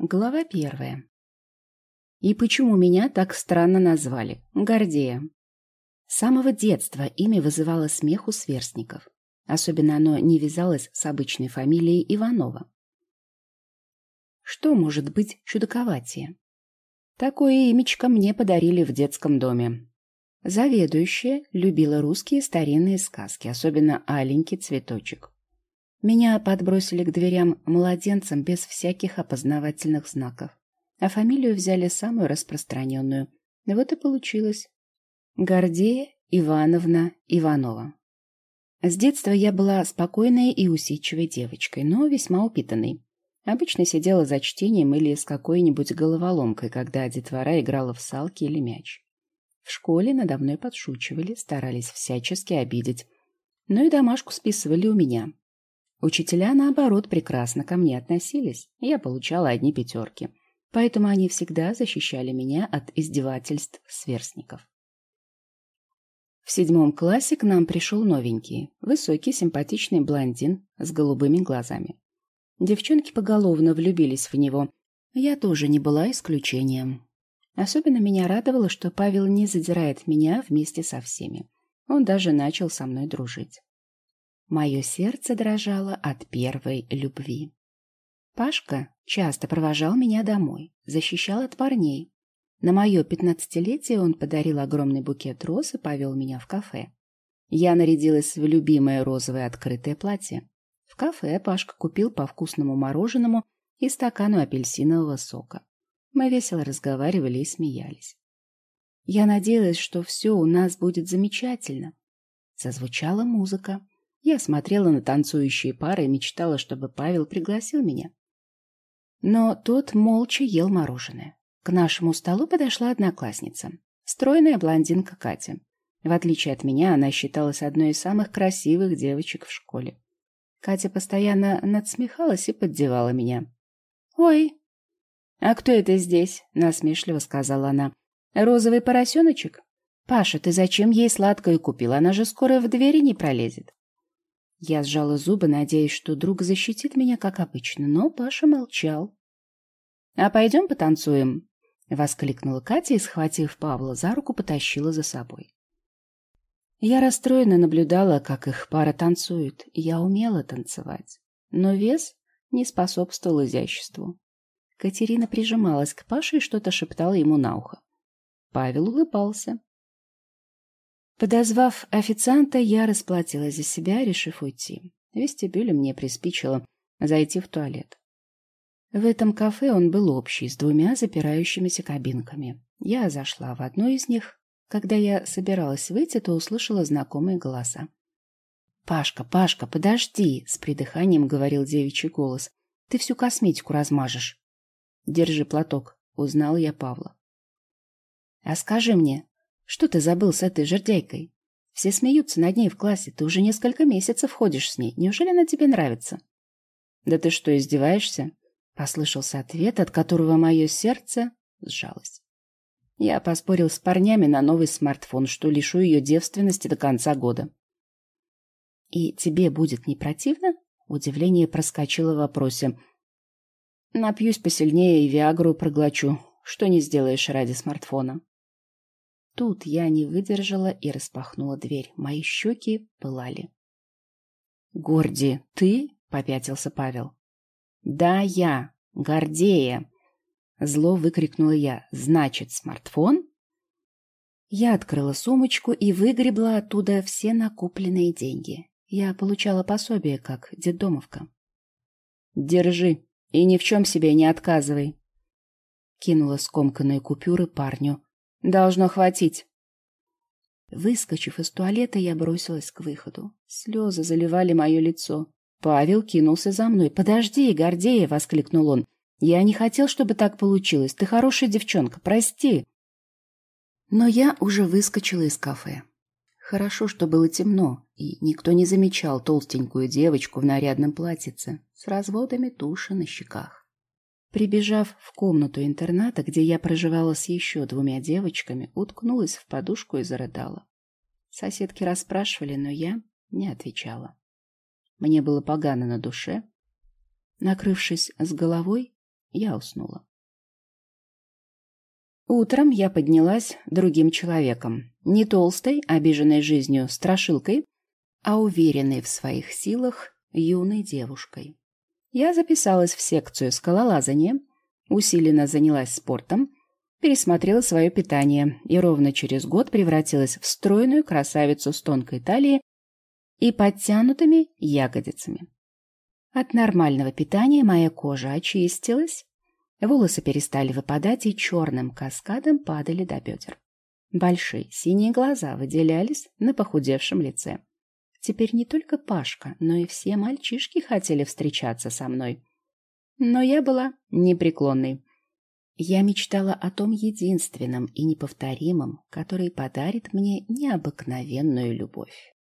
Глава первая. И почему меня так странно назвали? Гордея. С самого детства имя вызывало смех у сверстников. Особенно оно не вязалось с обычной фамилией Иванова. Что может быть чудаковатее? Такое имечко мне подарили в детском доме. Заведующая любила русские старинные сказки, особенно «Аленький цветочек». Меня подбросили к дверям младенцам без всяких опознавательных знаков. А фамилию взяли самую распространенную. Вот и получилось. Гордея Ивановна Иванова. С детства я была спокойной и усидчивой девочкой, но весьма упитанной. Обычно сидела за чтением или с какой-нибудь головоломкой, когда детвора играла в салки или мяч. В школе надо мной подшучивали, старались всячески обидеть. Но и домашку списывали у меня. Учителя, наоборот, прекрасно ко мне относились. Я получала одни пятерки. Поэтому они всегда защищали меня от издевательств сверстников. В седьмом классе к нам пришел новенький, высокий, симпатичный блондин с голубыми глазами. Девчонки поголовно влюбились в него. Я тоже не была исключением. Особенно меня радовало, что Павел не задирает меня вместе со всеми. Он даже начал со мной дружить. Мое сердце дрожало от первой любви. Пашка часто провожал меня домой, защищал от парней. На мое пятнадцатилетие он подарил огромный букет роз и повел меня в кафе. Я нарядилась в любимое розовое открытое платье. В кафе Пашка купил по вкусному мороженому и стакану апельсинового сока. Мы весело разговаривали и смеялись. Я надеялась, что все у нас будет замечательно. Зазвучала музыка. Я смотрела на танцующие пары и мечтала, чтобы Павел пригласил меня. Но тот молча ел мороженое. К нашему столу подошла одноклассница. Стройная блондинка Катя. В отличие от меня, она считалась одной из самых красивых девочек в школе. Катя постоянно надсмехалась и поддевала меня. «Ой, а кто это здесь?» — насмешливо сказала она. «Розовый поросеночек? Паша, ты зачем ей сладкое купил? Она же скоро в двери не пролезет». Я сжала зубы, надеясь, что друг защитит меня, как обычно, но Паша молчал. «А пойдем потанцуем?» — воскликнула Катя и, схватив Павла за руку, потащила за собой. Я расстроенно наблюдала, как их пара танцует. Я умела танцевать, но вес не способствовал изяществу. Катерина прижималась к Паше и что-то шептала ему на ухо. Павел улыбался. Подозвав официанта, я расплатилась за себя, решив уйти. В вестибюле мне приспичило зайти в туалет. В этом кафе он был общий, с двумя запирающимися кабинками. Я зашла в одну из них. Когда я собиралась выйти, то услышала знакомые голоса. «Пашка, Пашка, подожди!» — с придыханием говорил девичий голос. «Ты всю косметику размажешь». «Держи платок», — узнал я Павла. «А скажи мне, что ты забыл с этой жердяйкой? Все смеются над ней в классе. Ты уже несколько месяцев ходишь с ней. Неужели она тебе нравится? Да ты что, издеваешься? Послышался ответ, от которого мое сердце сжалось. Я поспорил с парнями на новый смартфон, что лишу ее девственности до конца года. И тебе будет не противно? Удивление проскочило в вопросе. Напьюсь посильнее и Виагру проглочу. Что не сделаешь ради смартфона? Тут я не выдержала и распахнула дверь. Мои щеки пылали. «Горди, ты?» — попятился Павел. «Да, я. Гордея!» Зло выкрикнула я. «Значит, смартфон?» Я открыла сумочку и выгребла оттуда все накопленные деньги. Я получала пособие, как детдомовка. «Держи и ни в чем себе не отказывай!» Кинула скомканные купюры парню. Должно хватить. Выскочив из туалета, я бросилась к выходу. Слезы заливали мое лицо. Павел кинулся за мной. «Подожди, Гордея!» — воскликнул он. «Я не хотел, чтобы так получилось. Ты хорошая девчонка, прости!» Но я уже выскочила из кафе. Хорошо, что было темно, и никто не замечал толстенькую девочку в нарядном платьице с разводами туши на щеках. Прибежав в комнату интерната, где я проживала с еще двумя девочками, уткнулась в подушку и зарыдала. Соседки расспрашивали, но я не отвечала. Мне было погано на душе. Накрывшись с головой, я уснула. Утром я поднялась другим человеком. Не толстой, обиженной жизнью страшилкой, а уверенной в своих силах юной девушкой. Я записалась в секцию скалолазания, усиленно занялась спортом, пересмотрела свое питание и ровно через год превратилась в стройную красавицу с тонкой талией и подтянутыми ягодицами. От нормального питания моя кожа очистилась, волосы перестали выпадать и черным каскадом падали до бедер. Большие синие глаза выделялись на похудевшем лице. Теперь не только Пашка, но и все мальчишки хотели встречаться со мной. Но я была непреклонной. Я мечтала о том единственном и неповторимом, который подарит мне необыкновенную любовь.